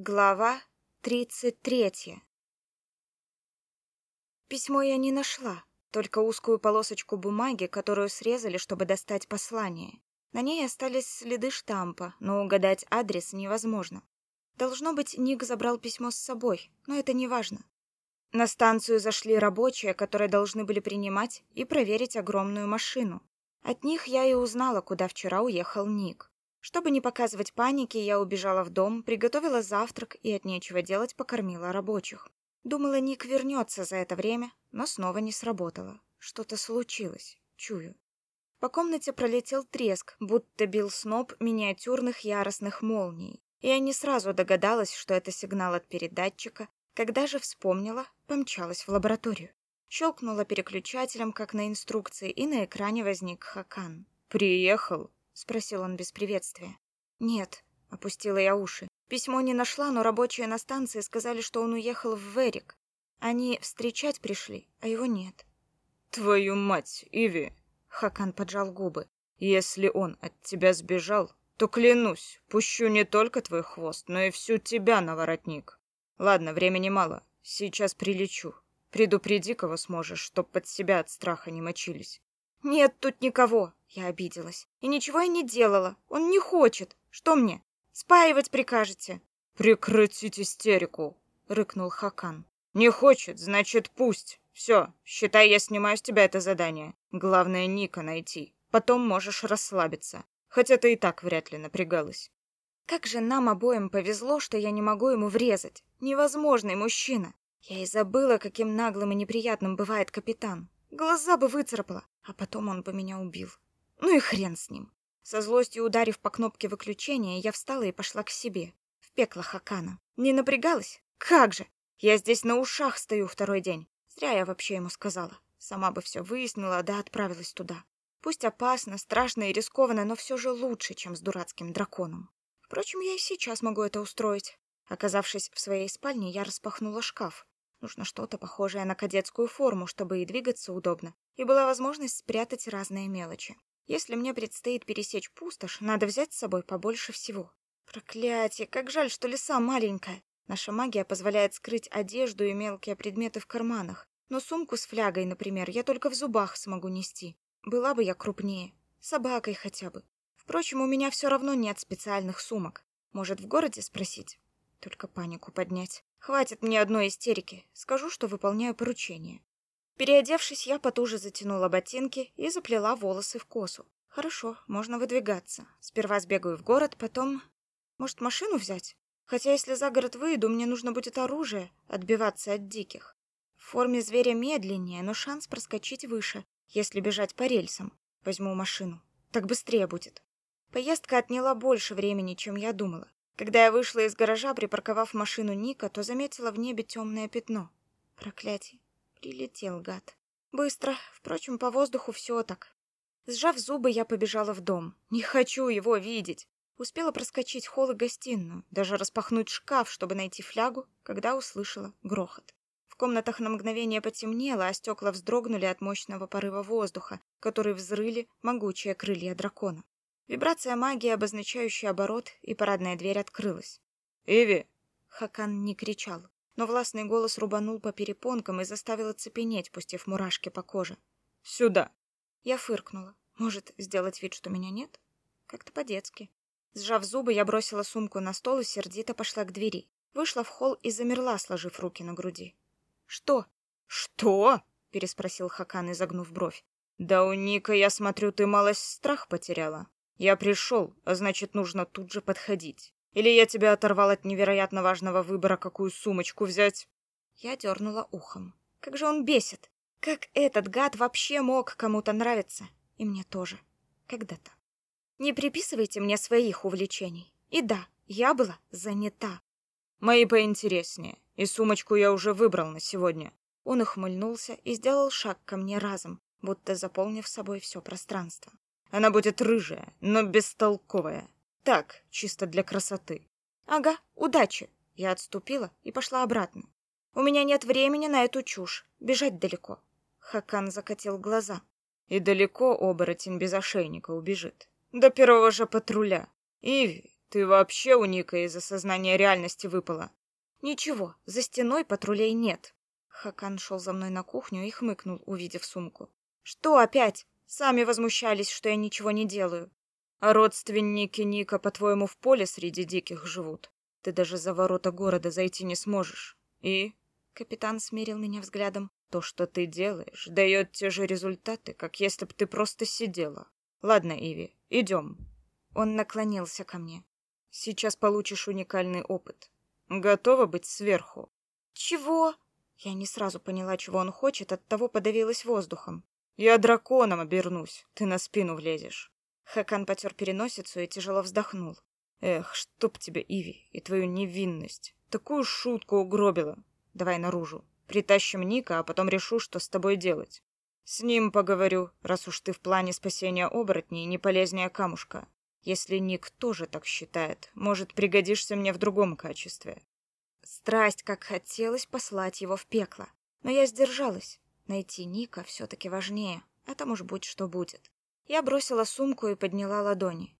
Глава тридцать третья. Письмо я не нашла, только узкую полосочку бумаги, которую срезали, чтобы достать послание. На ней остались следы штампа, но угадать адрес невозможно. Должно быть, Ник забрал письмо с собой, но это не важно. На станцию зашли рабочие, которые должны были принимать и проверить огромную машину. От них я и узнала, куда вчера уехал Ник. Чтобы не показывать паники, я убежала в дом, приготовила завтрак и от нечего делать покормила рабочих. Думала, Ник вернется за это время, но снова не сработало. Что-то случилось, чую. По комнате пролетел треск, будто бил сноп миниатюрных яростных молний. Я не сразу догадалась, что это сигнал от передатчика, когда же вспомнила, помчалась в лабораторию. Щелкнула переключателем, как на инструкции, и на экране возник Хакан. «Приехал», спросил он без приветствия. Нет, опустила я уши. Письмо не нашла, но рабочие на станции сказали, что он уехал в Верик. Они встречать пришли, а его нет. Твою мать, Иви, Хакан поджал губы. Если он от тебя сбежал, то клянусь, пущу не только твой хвост, но и всю тебя на воротник. Ладно, времени мало. Сейчас прилечу. Предупреди, кого сможешь, чтоб под себя от страха не мочились. Нет тут никого, я обиделась. И ничего я не делала. Он не хочет. Что мне? Спаивать прикажете? Прекратить истерику, рыкнул Хакан. Не хочет, значит, пусть. Все, считай, я снимаю с тебя это задание. Главное Ника найти. Потом можешь расслабиться. Хотя ты и так вряд ли напрягалась. Как же нам обоим повезло, что я не могу ему врезать. Невозможный мужчина. Я и забыла, каким наглым и неприятным бывает капитан. Глаза бы выцарапала, а потом он бы меня убил. Ну и хрен с ним. Со злостью ударив по кнопке выключения, я встала и пошла к себе, в пекло Хакана. Не напрягалась? Как же! Я здесь на ушах стою второй день. Зря я вообще ему сказала. Сама бы все выяснила, да отправилась туда. Пусть опасно, страшно и рискованно, но все же лучше, чем с дурацким драконом. Впрочем, я и сейчас могу это устроить. Оказавшись в своей спальне, я распахнула шкаф. Нужно что-то похожее на кадетскую форму, чтобы и двигаться удобно, и была возможность спрятать разные мелочи. Если мне предстоит пересечь пустошь, надо взять с собой побольше всего. Проклятие, как жаль, что леса маленькая. Наша магия позволяет скрыть одежду и мелкие предметы в карманах. Но сумку с флягой, например, я только в зубах смогу нести. Была бы я крупнее. Собакой хотя бы. Впрочем, у меня все равно нет специальных сумок. Может, в городе спросить? Только панику поднять. Хватит мне одной истерики. Скажу, что выполняю поручение. Переодевшись, я потуже затянула ботинки и заплела волосы в косу. Хорошо, можно выдвигаться. Сперва сбегаю в город, потом... Может, машину взять? Хотя если за город выйду, мне нужно будет оружие, отбиваться от диких. В форме зверя медленнее, но шанс проскочить выше, если бежать по рельсам. Возьму машину. Так быстрее будет. Поездка отняла больше времени, чем я думала. Когда я вышла из гаража, припарковав машину Ника, то заметила в небе темное пятно. Проклятие. Прилетел гад. Быстро, впрочем, по воздуху все так. Сжав зубы, я побежала в дом. Не хочу его видеть. Успела проскочить холл и гостиную, даже распахнуть шкаф, чтобы найти флягу, когда услышала грохот. В комнатах на мгновение потемнело, а стекла вздрогнули от мощного порыва воздуха, который взрыли могучие крылья дракона. Вибрация магии, обозначающая оборот, и парадная дверь открылась. «Иви!» Хакан не кричал но властный голос рубанул по перепонкам и заставил оцепенеть, пустив мурашки по коже. «Сюда!» Я фыркнула. Может, сделать вид, что меня нет? Как-то по-детски. Сжав зубы, я бросила сумку на стол и сердито пошла к двери. Вышла в холл и замерла, сложив руки на груди. «Что?» «Что?» — переспросил Хакан, изогнув бровь. «Да у Ника, я смотрю, ты малость страх потеряла. Я пришел, а значит, нужно тут же подходить. Или я тебя оторвал от невероятно важного выбора, какую сумочку взять?» Я дернула ухом. «Как же он бесит! Как этот гад вообще мог кому-то нравиться? И мне тоже. Когда-то. Не приписывайте мне своих увлечений. И да, я была занята. Мои поинтереснее. И сумочку я уже выбрал на сегодня. Он ухмыльнулся и сделал шаг ко мне разом, будто заполнив собой все пространство. Она будет рыжая, но бестолковая. Так, чисто для красоты. Ага, удачи. Я отступила и пошла обратно. У меня нет времени на эту чушь. Бежать далеко. Хакан закатил глаза. И далеко оборотень без ошейника убежит. До первого же патруля. Иви, Ты вообще у Ника из осознания реальности выпала. Ничего, за стеной патрулей нет. Хакан шел за мной на кухню и хмыкнул, увидев сумку. Что опять? Сами возмущались, что я ничего не делаю. А родственники Ника, по-твоему, в поле среди диких живут? Ты даже за ворота города зайти не сможешь. И? Капитан смерил меня взглядом. То, что ты делаешь, дает те же результаты, как если бы ты просто сидела. Ладно, Иви, идем. Он наклонился ко мне. Сейчас получишь уникальный опыт. Готова быть сверху? Чего? Я не сразу поняла, чего он хочет, оттого подавилась воздухом. Я драконом обернусь, ты на спину влезешь. Хакан потер переносицу и тяжело вздохнул. Эх, чтоб тебя, Иви, и твою невинность. Такую шутку угробила. Давай наружу. Притащим Ника, а потом решу, что с тобой делать. С ним поговорю, раз уж ты в плане спасения оборотней не полезнее камушка. Если Ник тоже так считает, может, пригодишься мне в другом качестве. Страсть, как хотелось послать его в пекло. Но я сдержалась. Найти Ника все-таки важнее, а там уж будь что будет. Я бросила сумку и подняла ладони.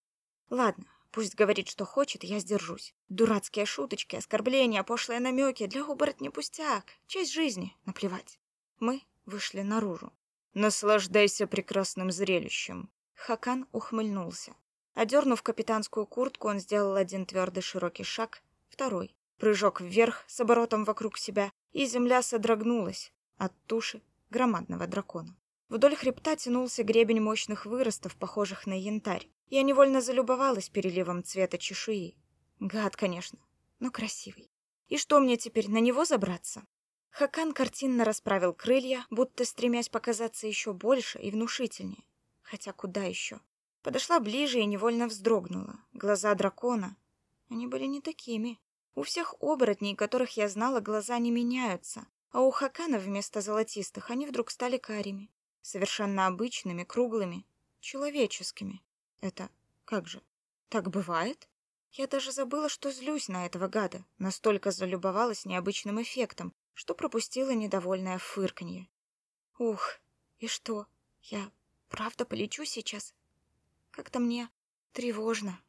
Ладно, пусть говорит, что хочет, я сдержусь. Дурацкие шуточки, оскорбления, пошлые намеки для оборотня пустяк. Часть жизни, наплевать. Мы вышли наружу. Наслаждайся прекрасным зрелищем. Хакан ухмыльнулся. Одернув капитанскую куртку, он сделал один твердый широкий шаг, второй. Прыжок вверх с оборотом вокруг себя, и земля содрогнулась от туши громадного дракона. Вдоль хребта тянулся гребень мощных выростов, похожих на янтарь. Я невольно залюбовалась переливом цвета чешуи. Гад, конечно, но красивый. И что мне теперь, на него забраться? Хакан картинно расправил крылья, будто стремясь показаться еще больше и внушительнее. Хотя куда еще? Подошла ближе и невольно вздрогнула. Глаза дракона. Они были не такими. У всех оборотней, которых я знала, глаза не меняются, а у Хакана вместо золотистых они вдруг стали карими совершенно обычными, круглыми, человеческими. Это как же? Так бывает? Я даже забыла, что злюсь на этого гада, настолько залюбовалась необычным эффектом, что пропустила недовольное фырканье. Ух, и что? Я правда полечу сейчас? Как-то мне тревожно.